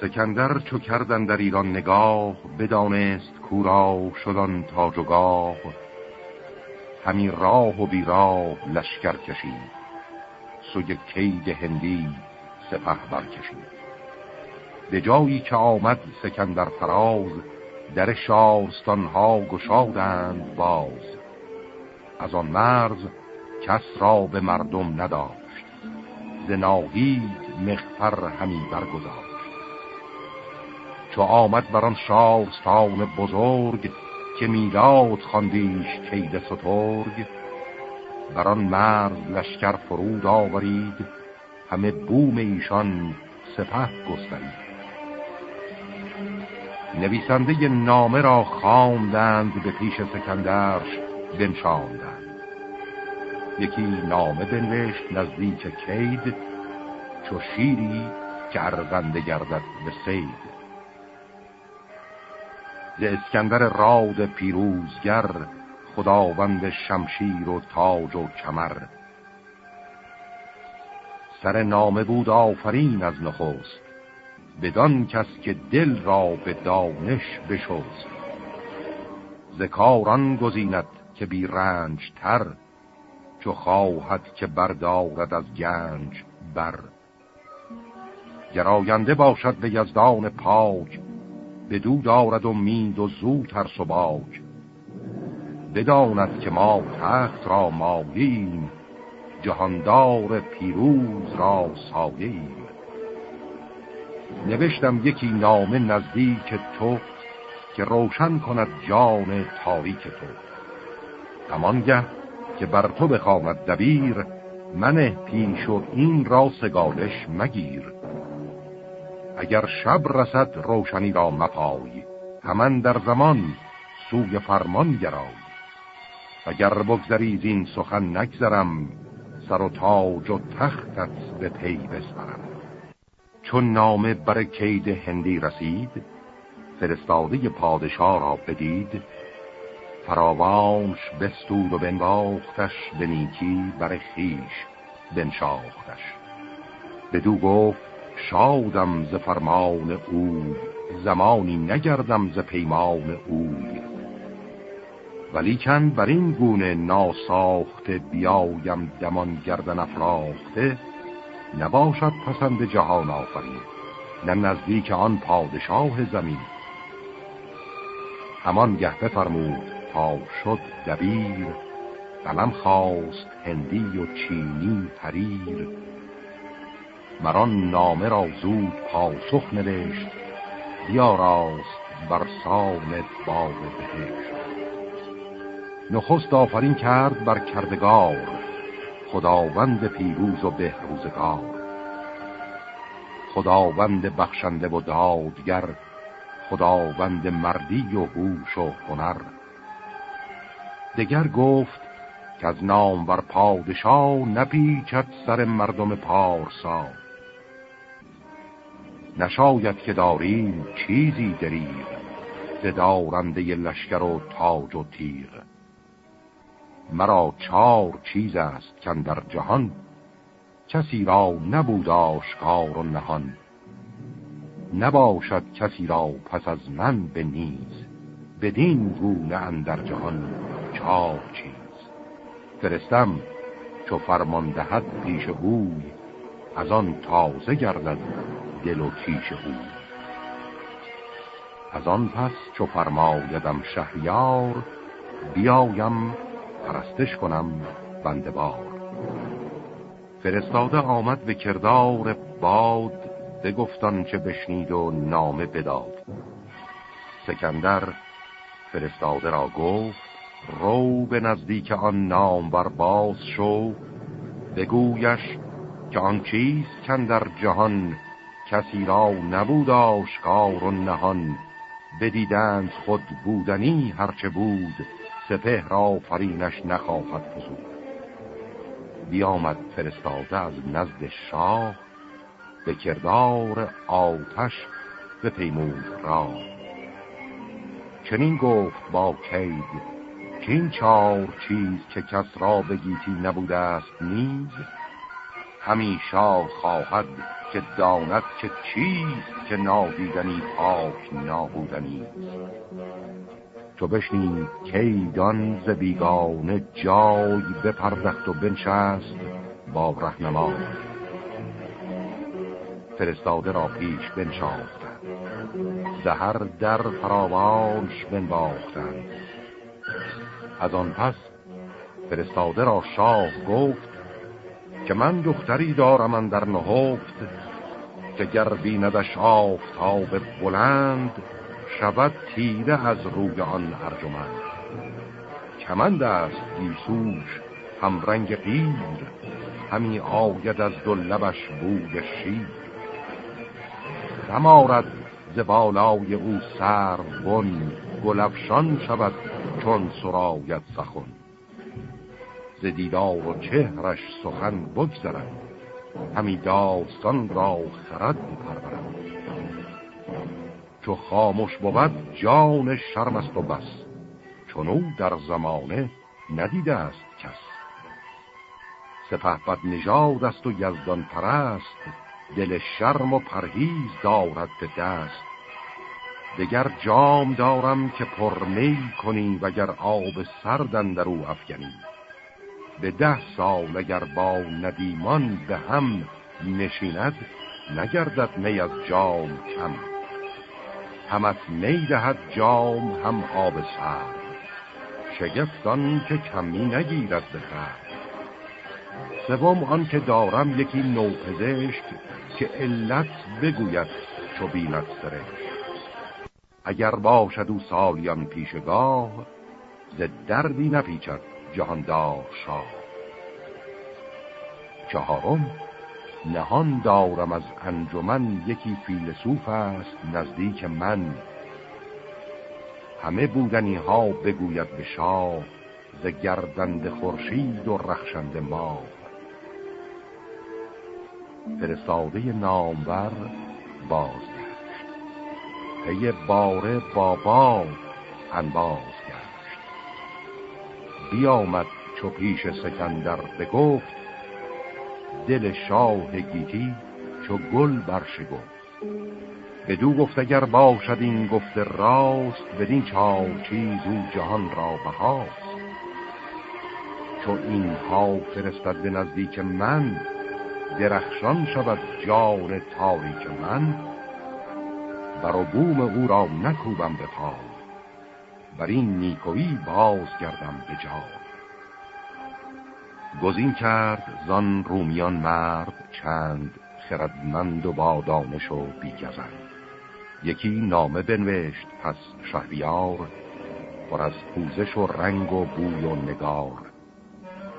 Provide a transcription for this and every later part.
سکندر چو کردن در ایران نگاه بدانست کورا شدن تاج و گاه. همین راه و بیراه لشکر کشید سوی کید هندی سپه برکشید. به جایی که آمد سکندر فراز در شارستان ها گشادند باز. از آن مرز کس را به مردم نداشت ز ناهید مخفر همی برگذاشت چو آمد بر آن شارستان بزرگ که میلاد خواندیش کید سترگ. بر آن مرز لشکر فرود آورید همه بوم ایشان سپه گسترید. نویسنده نامه را خواندند به پیش سکندرش بنشاندند. یکی نامه بنوشت نزدیک کید چو شیری که ارزنده گردد به سید ز اسکندر راد پیروزگر خداوند شمشیر و تاج و کمر. سر نامه بود آفرین از نخست بدان کس که دل را به دانش بشوست ذکاران گزیند که بی رنج تر چو خواهد که بردارد از گنج بر. گراینده باشد به یزدان پاک بدو دارد و مید و زو ترس و بداند که ما تخت را مالیم جهاندار پیروز را ساییم. نوشتم یکی نامه نزدیک تو که روشن کند جان تاریک تو. همانگه که بر تو بخواند دبیر من پیش و این را سگالش مگیر. اگر شب رسد روشنی را مپای. همان در زمان سوی فرمان گرای. اگر بگذری این سخن نگذرم سر و تاج و تختت به پی بسپرم. چون نامه بر کید هندی رسید فرستاده پادشاه را بدید فراوانش بستود و بنواختش به نیکی بر خیش بنشاختش. بدو گفت شادم ز فرمان او زمانی نگردم ز پیمان اوی ولیکن بر این گونه ناساخته بیایم دمان گردن افراخته نباشد پسند جهان آفرین نه نزدیک آن پادشاه زمین. همان گه بفرمود تا شد دبیر قلم خواست هندی و چینی پریر. مران نامه را زود پاسخ نوشت راست بر سان باغ بهشت. نخست آفرین کرد بر کردگار خداوند پیروز و بهروزگار. خداوند بخشنده و دادگر خداوند مردی و هوش و هنر. دگر گفت که از نام بر پادشاه نپیچد سر مردم پارسا. نشاید که داریم چیزی دریغ زدارنده لشکر و تاج و تیغ. مرا چار چیز است کن در جهان کسی را نبود آشکار و نهان. نباشد کسی را پس از من به نیز بدین گونه اندر جهان چار چیز. فرستم چو فرمان دهد پیش اوی از آن تازه گردد دل و کیش او. از آن پس چو فرمایدم شهریار بیایم پرستش کنم بنده بار فرستاده آمد به کردار باد بگفتان چه بشنید و نامه بداد. سکندر فرستاده را گفت رو به نزدیک آن نام بر باز شو بگویش که آن چیز کن در جهان کسی را نبود آشکار و نهان. بدیدند خود بودنی هرچه بود سپه را فرینش نخواهد فزود. بیامد فرستاده از نزد شاه به کردار آتش به پیمود را چنین گفت با کید که این چار چیز که کس را به گیتی نبوده است نیز همی شاه خواهد که داند که چیست که نادیدنی پاک نابودنی. تو بشنید کیدان ز بیگانه جای بپردخت و بنشست با رهنما. فرستاده را پیش بنشاختند. زهر در فراوانش بنباختند از آن پس فرستاده را شاه گفت که من دختری دارم در نهفت که گر بیندش آفتاب بلند شود تیره از روی آن ارجمند. کمند است گیسوش هم رنگ پیر همی آید از دو لبش بوی شیر. دمارد ز بالای او سر بن گلفشان شود چون سراید سخن. ز دیدار و چهرش سخن بگذرد همی داستان را خرد پرورد چو خاموش بود جان شرم است و بس. چون او در زمانه ندیده است کس. سپه بد نژاد است و یزدان پرست. دل شرم و پرهیز دارد به دست. دگر جام دارم که پرمی کنی وگر آب سردن در او افگنی. به ده سال اگر با ندیمان به هم نشیند نگردد می از جام کم. همت می دهد جام هم آب سرد. شگفتان که کمی نگیرد به سوم آن که دارم یکی نوپزشک که علت بگوید چو بیند سرشت. اگر باشد او سالیان پیشگاه ز دردی نپیچد. جهاندار شاه. چهارم نهان دارم از انجمن یکی فیلسوف است نزدیک من. همه بودنی ها بگوید به شاه ز گردند خورشید و رخشند ما. فرستاده نامور بازگشت. پی باره بابا انباز. بیامد چو پیش سکندر بگفت دل شاه گیتی چو گل برشگفت. بدو گفت اگر باشد این گفت راست بدین چار چیز او جهان را بهاست. چو این ها فرستد به نزدیک من درخشان شود جان تاریک من بر بوم او را نکوبم به پای. بر این نیکویی باز گردم به جای گزین کرد زان رومیان مرد چند خردمند و با دانش و بیگزند. یکی نامه بنوشت پس شهریار پر از پوزش و رنگ و بوی و نگار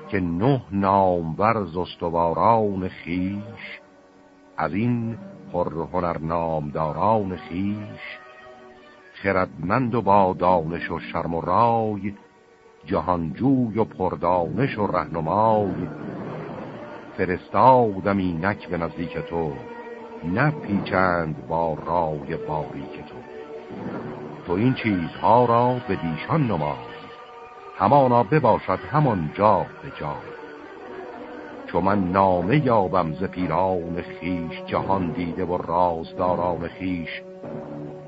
که نه نامور زستواران خیش از این پر هنر نامداران خیش خردمند و با دانش و شرم و رای جهانجوی و پردانش و رهنمای. فرستادم اینک به نزدیک تو نپیچند با رای باریک تو. تو این چیزها را به دیشان نماز همانا بباشد همان جا به جا. چو من نامه یابم ز پیران خیش جهان دیده و رازداران خیش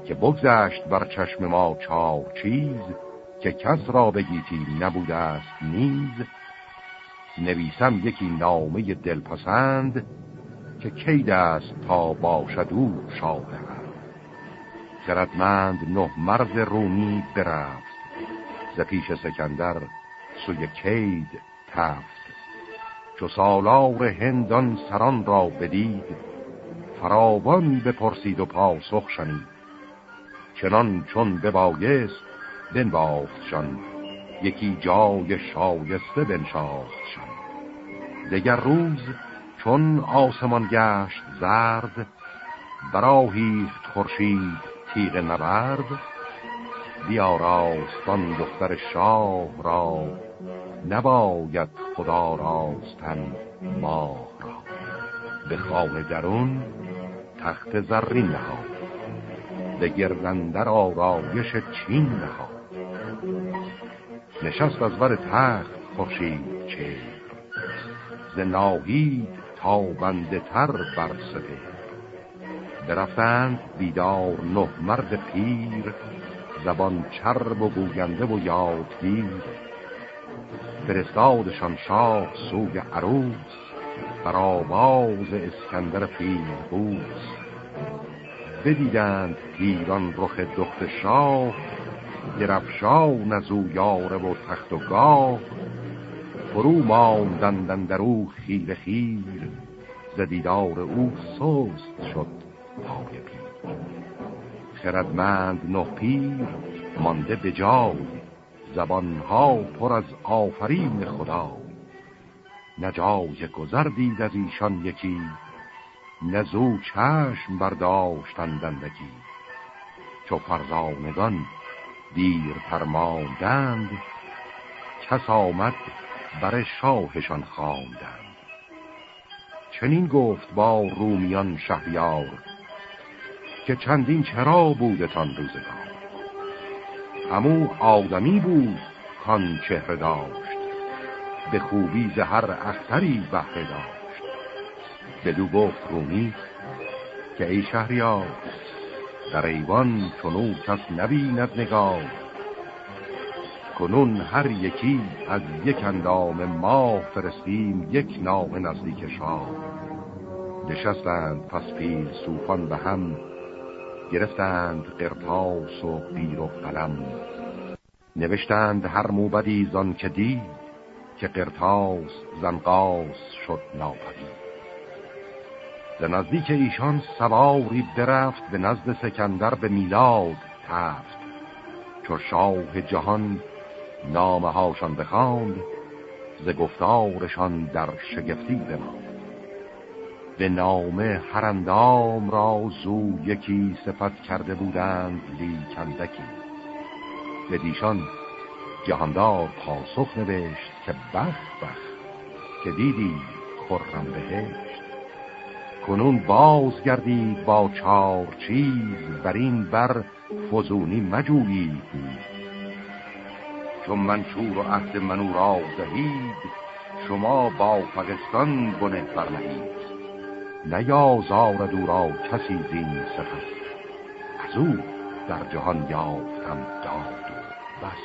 که بگذشت بر چشم ما چار چیز که کس را بگیتی نبوده است نیز. نویسم یکی نامه دلپسند که کید است تا باشد او شاه خردمند نه مرد رومی برفت ز پیش سکندر سوی کید تفت. چو سالار هندان سران را بدید فراوان بپرسید و پاسخ شنید. چنان چون ببایست بنبافتشان یکی جای شایسته بنشافتشان دگر روز چون آسمان گشت زرد براهیخت خورشید تیغ نبرد. بیاراستان دختر شاه را نباید خدا راستن ماه را. به خانه درون تخت زرین نهاد. به گردندر آرایش چین نهاد. نشست از ور تخت خوشید چه ز ناهید تا بنده تر بر سپه برفتند بیدار نه مرد پیر زبان چرب و گوینده و یادگیر. فرستادشان شاه سوی عروس بر آواز اسکندر بود بدیدند پیران رخ دخت شاه گرفشان از او یاره و تخت و گاه. فرو ماندندن در او خیر خیر زدیدار او سست شد پای پیر. خردمند نه پیر مانده به جای زبانها پر از آفرین خدا نجای گذر دید از ایشان یکی نزو چشم برداشتندندگی چو فرزانگان دیر فرماندند کس آمد بر شاهشان خواندند. چنین گفت با رومیان شهریار که چندین چرا بودتان روزگار. همو آدمی بود کان چهره داشت به خوبی زهر اختری بهره داشت. بدو گفت رومی که ای شهریار در ایوان چونو کس نبیند نگاه. کنون هر یکی از یک اندام ما فرستیم یک نام نزدیک شاه. نشستند پس پیل سوفان به هم گرفتند قرتاس و بیر و قلم. نوشتند هر موبدی زان که دید که قرتاس زنقاس شد ناپدید. به نزدیک ایشان سواری درفت به نزد سکندر به میلاد تفت. چو شاه جهان نامه هاشان بخواند ز گفتارشان در شگفتی بماند. به نامه هر اندام را زو یکی صفت کرده بودند لیکندکی به دیشان جهاندار پاسخ نوشت که بخ بخ که دیدی خرم بهشت. کنون باز گردید با چار چیز بر این بر فزونی مجویید. چون منشور و عهد منو را دهید شما با فقستان بنه برنهید. نیازارد او را کسی زین سپس. از او در جهان یافتم داد و بس.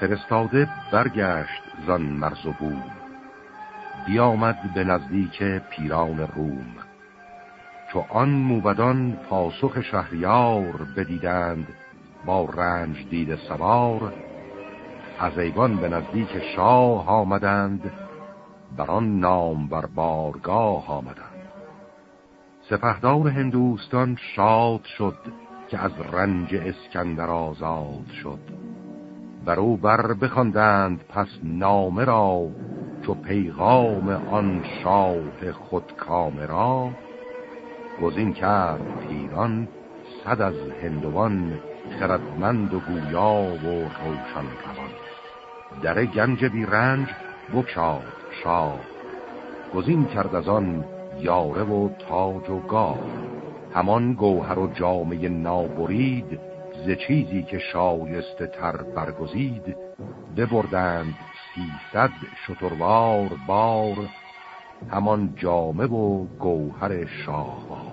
فرستاده برگشت زن مرز و بوم بیامد به نزدیک پیران روم. چو آن موبدان پاسخ شهریار بدیدند با رنج دید سوار از ایوان به نزدیک شاه آمدند بر آن نام بر بارگاه آمدند. سپهدار هندوستان شاد شد که از رنج اسکندر آزاد شد. بر او بر بخواندند پس نامه را چو پیغام آن شاه خود کامرا گزین کرد پیران صد از هندوان خردمند و گویا و روشن روان در گنج بی رنج بکشاد شاه گزین کرد از آن یاره و تاج و گاه. همان گوهر و جامعه نابرید ز چیزی که شایسته تر برگزید ببردند سیصد شتروار بار همان جامه و گوهر شاهوار.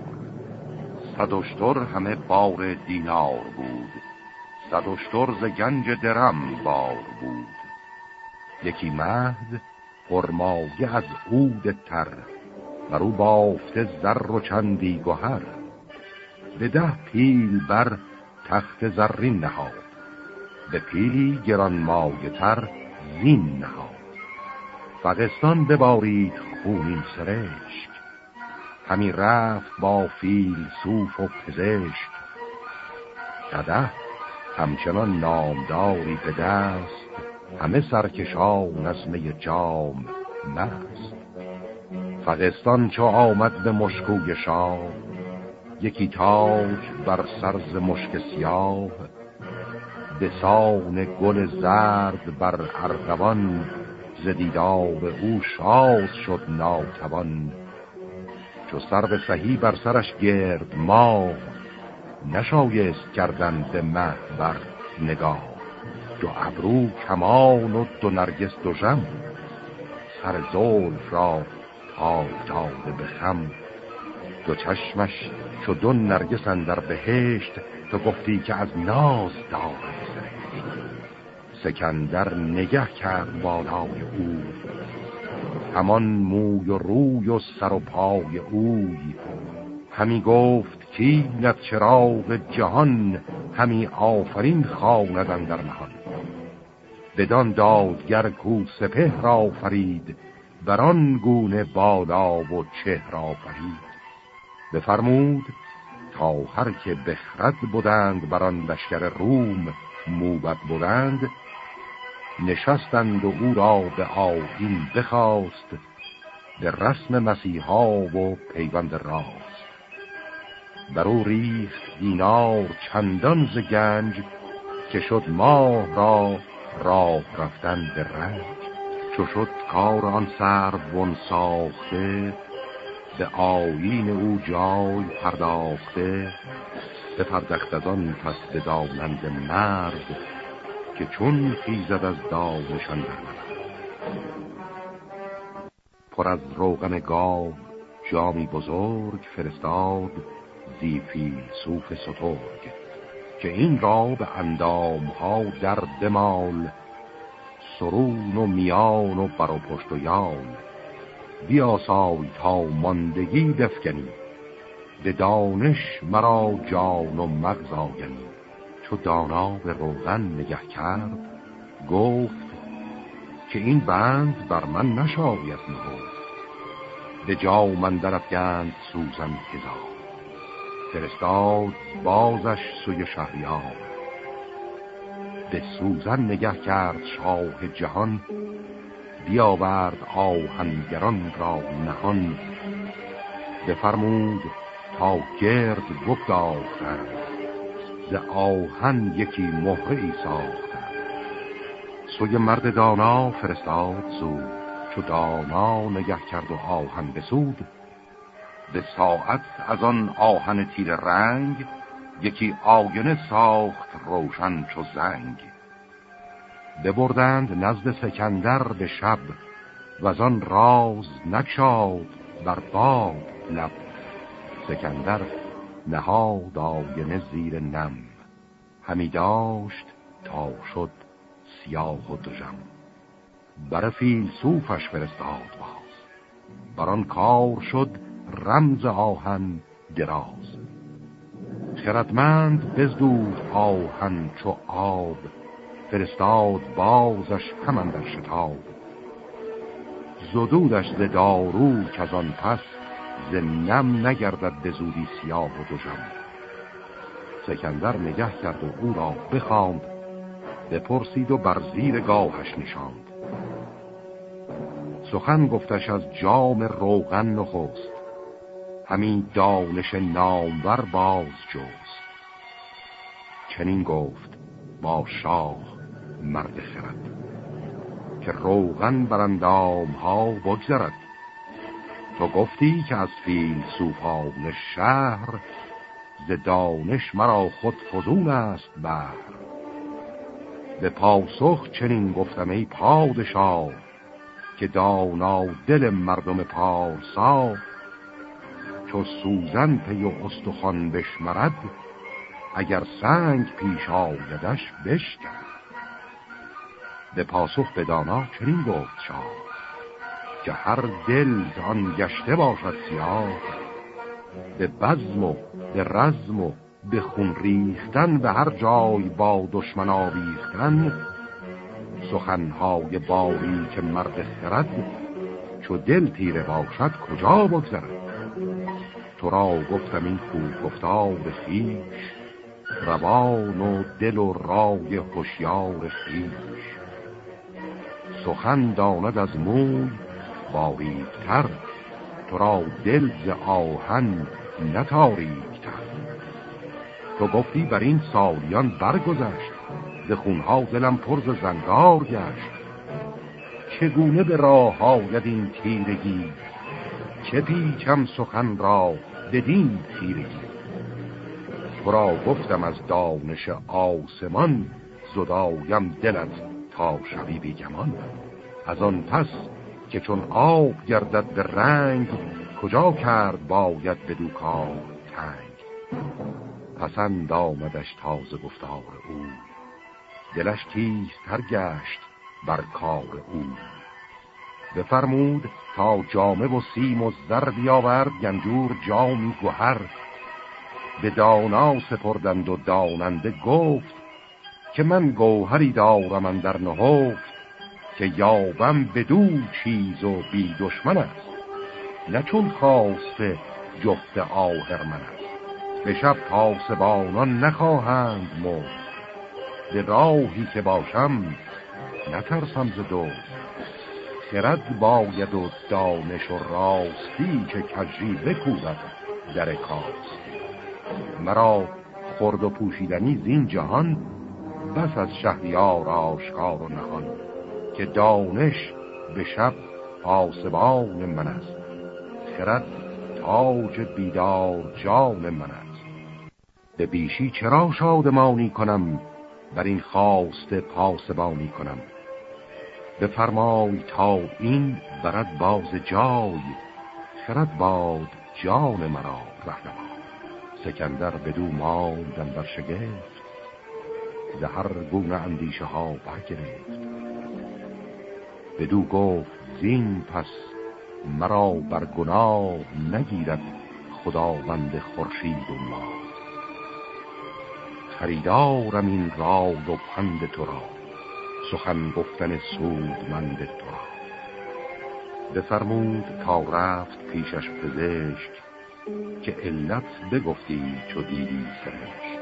صدشتر همه بار دینار بود صدشتر ز گنج درم بار بود. یکی مهد پرمایه از عود تر و رو بافته زر و چندی گوهر به ده پیل بر تخت زرین نهاد به پیلی گران تر زین نهاد. فقستان ببارید خونین سرشک. همی رفت با فیل صوف و پزشک. کده همچنان نامداری به دست همه سرکشان از می جام مست. فقستان چو آمد به مشکوی شاه یکی تاج بر سرز مشک سیاه. به سان گل زرد بر ارغوان زدیدار او شاد شد ناتوان. چو سر به سهی بر سرش گرد ما نشایست کردن به مه بر نگاه. دو ابرو کمان و دو نرگس دو جم سر زلف را تاج داده به خم. دو چشمش چو دو نرگس در بهشت تو گفتی که از ناز دارد. سکندر نگه کرد بالای او. همان موی و روی و سر و پای اوی همی گفت کینت چراغ جهان همی آفرین خواندن در نهان. بدان دادگر کو سپه را فرید بران گونه بالا و چهر آفرید. بفرمود تا هر که بخرد بودند بران لشکر روم موبت بودند نشستند و او را به آهین بخواست به رسم مسیحا و پیوند راست. بر او ریخت دینار چندان ز گنج که شد ماه را راه رفتن به رنج. چو شد کار آن سرون ساخته به آیین او جای پرداخته به پردخت از آن پس به دامند مرد. که چون خیزد از دامشان در پر از روغن گاو جامی بزرگ فرستاد زیفی صوف سترگ که این را به اندام ها در دمال سرون و میان و بر و پشت و یال. بیاسای تا ماندگی دفکنی به دانش مرا جان و مغز آگنی. چو دانا به روغن نگه کرد گفت که این بند بر من نشاید نهفت. به جا من درفگند سوزن هزار. فرستاد بازش سوی شهریار. به سوزن نگه کرد شاه جهان بیاورد آهنگران را نهان. بفرمود تا گرد بگداختند. ز آهن یکی مهره ای ساختند. سوی مرد دانا فرستاد زود چو دانا نگه کرد و آهن بسود. به ساعت از آن آهن تیر رنگ یکی آینه ساخت روشن چو زنگ. ببردند نزد سکندر به شب و از آن راز نکشاد بر باد لب. سکندر نهاد آینه زیر نم. همی داشت تا شد سیاه و دژم. بر فیلسوفش فرستاد باز. بر کار شد رمز آهن دراز. خردمند بزدود آهن چو آب فرستاد بازش همان در شتاب. زدودش ز دارو که از آن پس ز نم نگردد به زودی سیاه و دوژم سکندر نگه کرد و او را بخواند بپرسید و بر زیر گاهش نشاند. سخن گفتش از جام روغن نخست همین دانش نامور باز جوست چنین گفت با شاه مرد خرد که روغن برندام ها بگذرد. تو گفتی که از فیل سوفان شهر ز دانش مرا خود فزون است بر به پاسخ چنین گفتم ای پادشاه که دانا دل مردم پارسا. چو سوزن پی و استخوان بشمرد اگر سنگ پیش آیدش بشکن به پاسخ به دانا چنین گفت شاه. که هر دل آن گشته باشد سیاه به بزم و به رزم و به خون ریختن به هر جای با دشمن آویختن سخنهای باری که مرد خرد چو دل تیره باشد کجا بگذرد؟ تو را گفتم این خوب گفتار خیش روان و دل و رای هوشیار خیش سخن داند از موی باریکتر تو را دل ز آهن نتاریکتر. تو گفتی بر این سالیان برگذشت ز خونها دلم پر ز زنگار گشت. چگونه به راه آید این تیرگی؟ چه پیچم سخن را بدین تیرگی؟ تو را گفتم از دانش آسمان زدایم دلت تا شوی بیگمان. از آن پس که چون آب گردد به رنگ کجا کرد باید به کار تنگ. پسند آمدش تازه گفتار او دلش تیزتر گشت بر کار او. بفرمود تا جامه و سیم و زر بیاورد گنجور جامی گوهر. به دانا سپردند و داننده گفت که من گوهری دارم در نهفت. که یابم دو چیز و بی دشمن است. نه چون خواسته جفت آهر من است. به شب پاسبانان نخواهند مرد. به راهی که باشم نترسم ز دوست خرد باید و دانش و راستی که کجی بکوبد در کاست مرا خرد و پوشیدنی زین جهان بس از شهریار آشکار و نهان. که دانش به شب آسبان من است. خرد تاج بیدار جان من است. به بیشی چرا شادمانی کنم؟ بر این خواست پاسبانی کنم. بفرمای تا این برد باز جای خرد باد جان مرا رهنما. سکندر بدو ماندم بر شگفت هر گونه اندیشه ها برگرفت. بدو گفت زین پس مرا بر گناه نگیرد خداوند خورشید و ما. خریدارم این راز و پند تو را سخن گفتن سودمند تو را. بفرمود تا رفت پیشش پزشک که علت بگفتی چو دیدی سرشت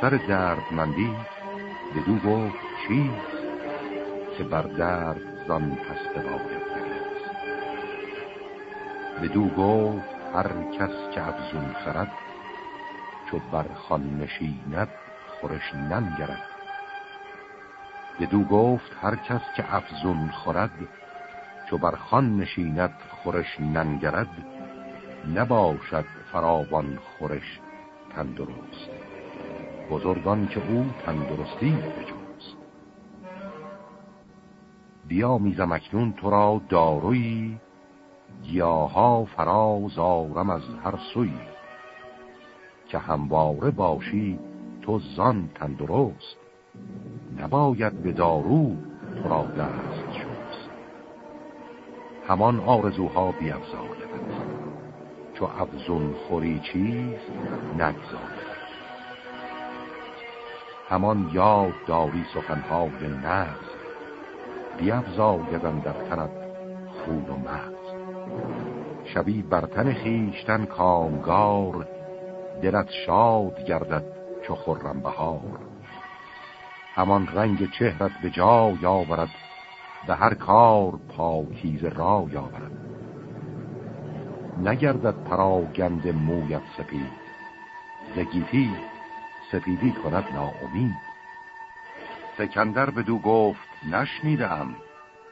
سر دردمندی بدو گفت چیست؟ که بر درد زان پس باید به بدو گفت هر کس که افزون خرد چو بر خان نشیند خورش ننگرد. بدو گفت هر کس که افزون خورد چو بر خان نشیند خورش ننگرد. نباشد فراوان خورش تندرست. بزرگان که او تندرستی بجوز بیا میزم اکنون تو را داروی گیاها فراز آرم از هر سوی. که همواره باشی تو زان تندرست. نباید به دارو تو را دست شست. همان آرزوها بیافزاید چو افزون خوری چیز نگذارد. همان یاد داری سخنهای نفس. بیافزایدن در تنت خون و مغز. شبی بر تن خیشتن کامگار دلت شاد گردد چو خرم بهار. همان رنگ چهرت به جا یاورد به هر کار پاکیز را یاورد نگردد پراگند مویت سپید زگیتی سپیدی کند ناامید. سکندر دو گفت نشنیدم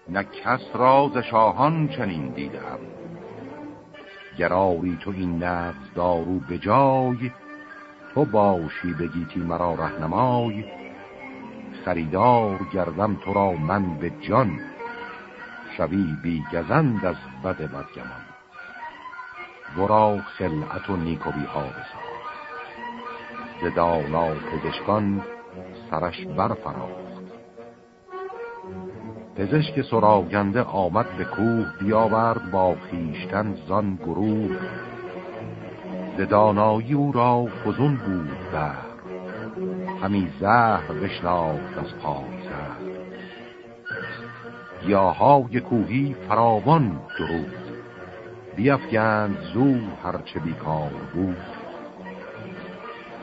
نه کس راز شاهان چنین دیدم. گراری تو این نبز دارو به جای تو باشی بگیتی مرا رهنمای. خریدار گردم تو را من به جان شوی بی گزند از بد بدگمان. ورا خلعت و نیکوی ها بساز. ز دانا پزشکان سرش برفراخت پزشک سراغنده آمد به کوه بیاورد با خیشتن زان گروه. ز دانایی او را فزون بود بر. همی زهر بشناخت از پای زهر. گیاهای کوهی فراوان درود. بیافگند زو هرچه بیکار بود.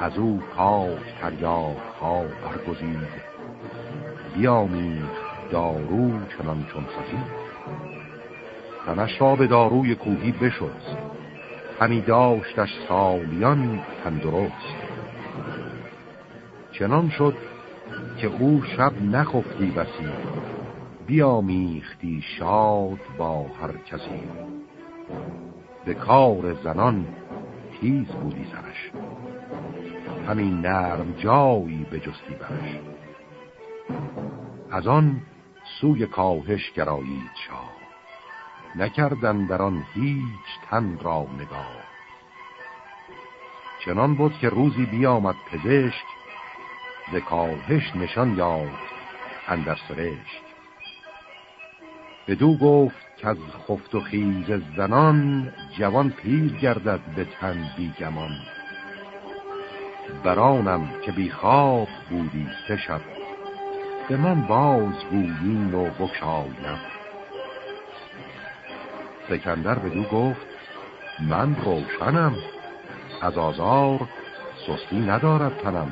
از او پاک تریاق ها برگزید. بیامیخت دارو چنان چون خزید تنش را به داروی کوهی بشست. همی داشتش سالیان تندرست. چنان شد که او شب نخفتی بسی. بیامیختی شاد با هر کسی. به کار زنان تیز بودی سرش. همین نرم جایی به جستی برش. از آن سوی کاهش گرایید شاه نکردن در آن هیچ تن را نگاه. چنان بود که روزی بیامد پزشک ز کاهش نشان یافت اندر سرشک. بدو گفت که از خفت و خیز زنان جوان پیر گردد به تن بیگمان برانم که بی خواب بودی سه شب به من باز بودین و بکشایم سکندر بدو گفت من روشنم. از آزار سستی ندارد تنم.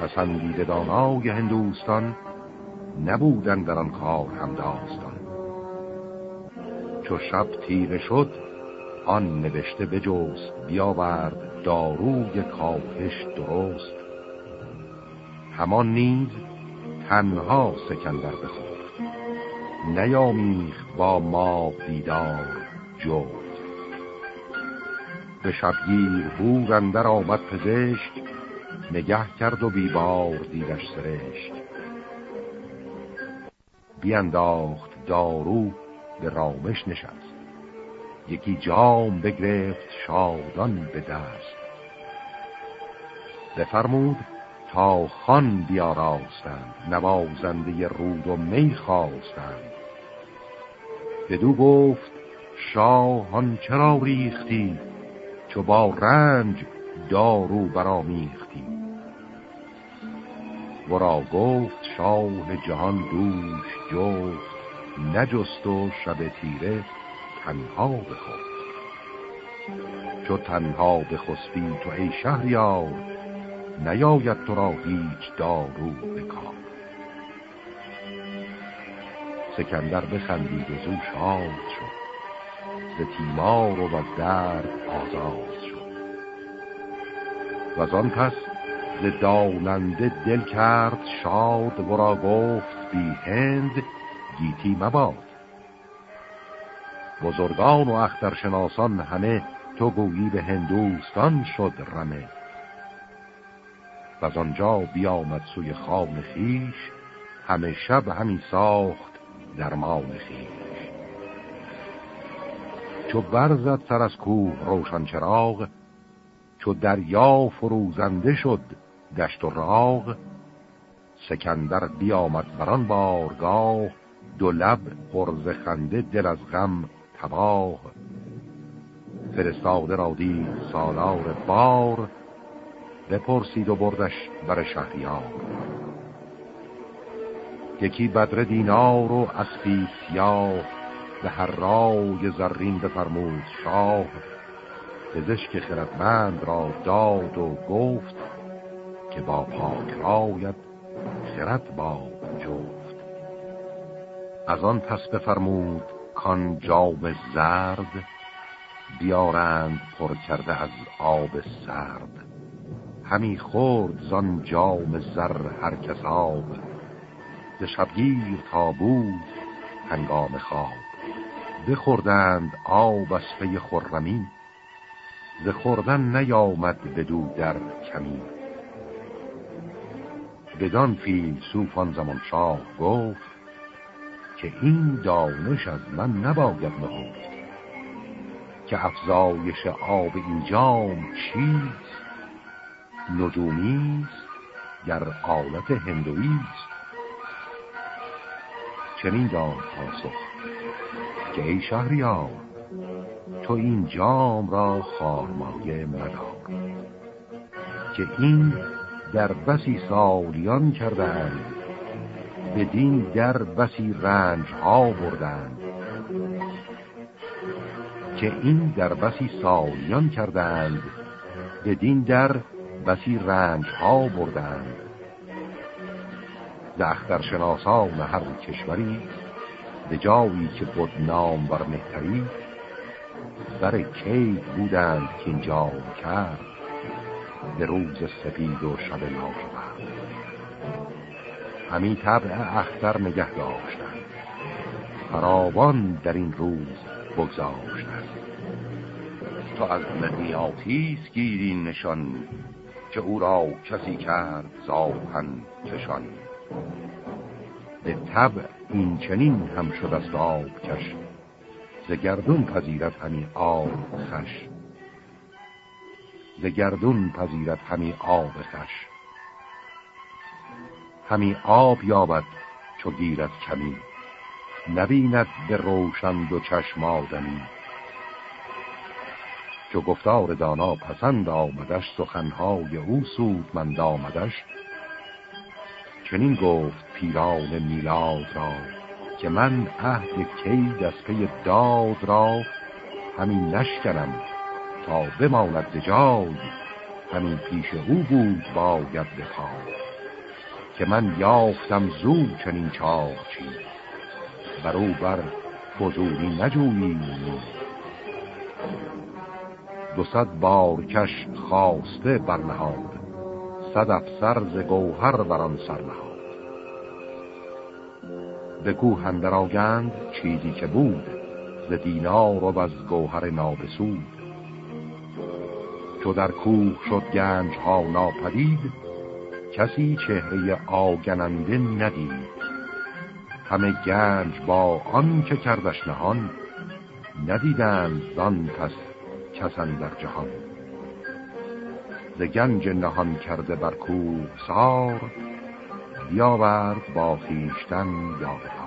پسندیده دانای هندوستان نبودن در آن کار هم داستان. چو شب تیره شد آن نوشته بجست بیاورد داروی کاهش درست. همان نیز تنها سکندر بخورد. نیامیخت با ما دیدار جفت به شبگیر بور اندر آمد پزشک نگه کرد و بیبار دیدش سرشک. بیانداخت دارو به رامش نشست. یکی جام بگرفت شادان به دست. بفرمود تا خان بیاراستند نوازنده رود و می خواستند. بدو گفت شاهان چرا ریختی چو با رنج دارو برامیختی ورا گفت شاه جهان دوش جفت نجست و شب تیره تنها بخفت. چو تنها بخسبی تو ای شهریار نیاید تو را هیچ دارو بکار سکندر بخندید و زو شاد شد. ز تیمار و از درد آزاد شد. و آن پس ز داننده دل کرد شاد ورا گفت بی هند گیتی مباد. بزرگان و اخترشناسان همه تو گویی به هندوستان شد رمه. و از آنجا بیامد سوی خان خیش همه شب همی ساخت درمان خیش. چو برزد سر از کوه روشن چراغ چو دریا فروزنده شد دشت و راغ سکندر بیامد بران بارگاه دو لب پرز خنده دل از غم تباه. فرستاده را دید سالار بار بپرسید و بردش بر شهریار. یکی بدر دینار و اسبی سیاه به هر رای زرین بفرمود شاه پزشک خردمند را داد و گفت که با پاک راید خرد با جفت. از آن پس بفرمود کان جام زرد بیارند پر کرده از آب سرد. همی خورد زان جام زر هر کس آب. ز شبگیر تا بود هنگام خواب. بخوردند آب از پی خرمی ز خوردن نیامد بدو در کمی. بدان فیلسوفان زمان شاه گفت که این دانش از من نباید نهفت که افزایش آب این جام چیست؟ نجومیست گر آلت هندویست چنین داد پاسخ که ای شهریار تو این جام را خارمایه مدار. که این در بسی سالیان کردند بدین در بسی رنج ها بردند که این در بسی سالیان کردند بدین در بسی رنج ها بردند. در شناسان هر کشوری به جایی که بود نام بر مهتری سر کید بودند که اینجا کرد به روز سپید و شب ناکبر همی طبع اختر نگه داشتند. فراوان در این روز بگذاشتند. تا از مقیاتیس گیری نشان. که او را کسی کرد زاهن چشان. به طبع این چنین هم شد است آب کش ز گردون پذیرت همی آب خش. ز گردون پذیرت همی آب خش. همی آب یابد چو گیرد کمی نبیند به روشن دو چشم آدمی. چو گفتار دانا پسند آمدش سخنهای او سودمند آمدش. چنین گفت پیران میلاد را که من عهد کی دسته داد را همین نشکنم تا بماند جای همین پیش او بود باید بخواد که من یافتم زو چنین چاچی بر او بر فضولی نجویی دو صد بارکش خواسته برنهاد. صد افسر ز گوهر بران سر نهاد. به کوه اندر آگند چیزی که بود ز دینار و از گوهر نابسود. چو در کوه شد گنج ها ناپدید کسی چهره آگننده ندید. همه گنج با آن که کردش نهان ندیدند زان پس کسن در جهان. ز گنج نهان کرده بر کوه سار بیاورد با خیشتن یاد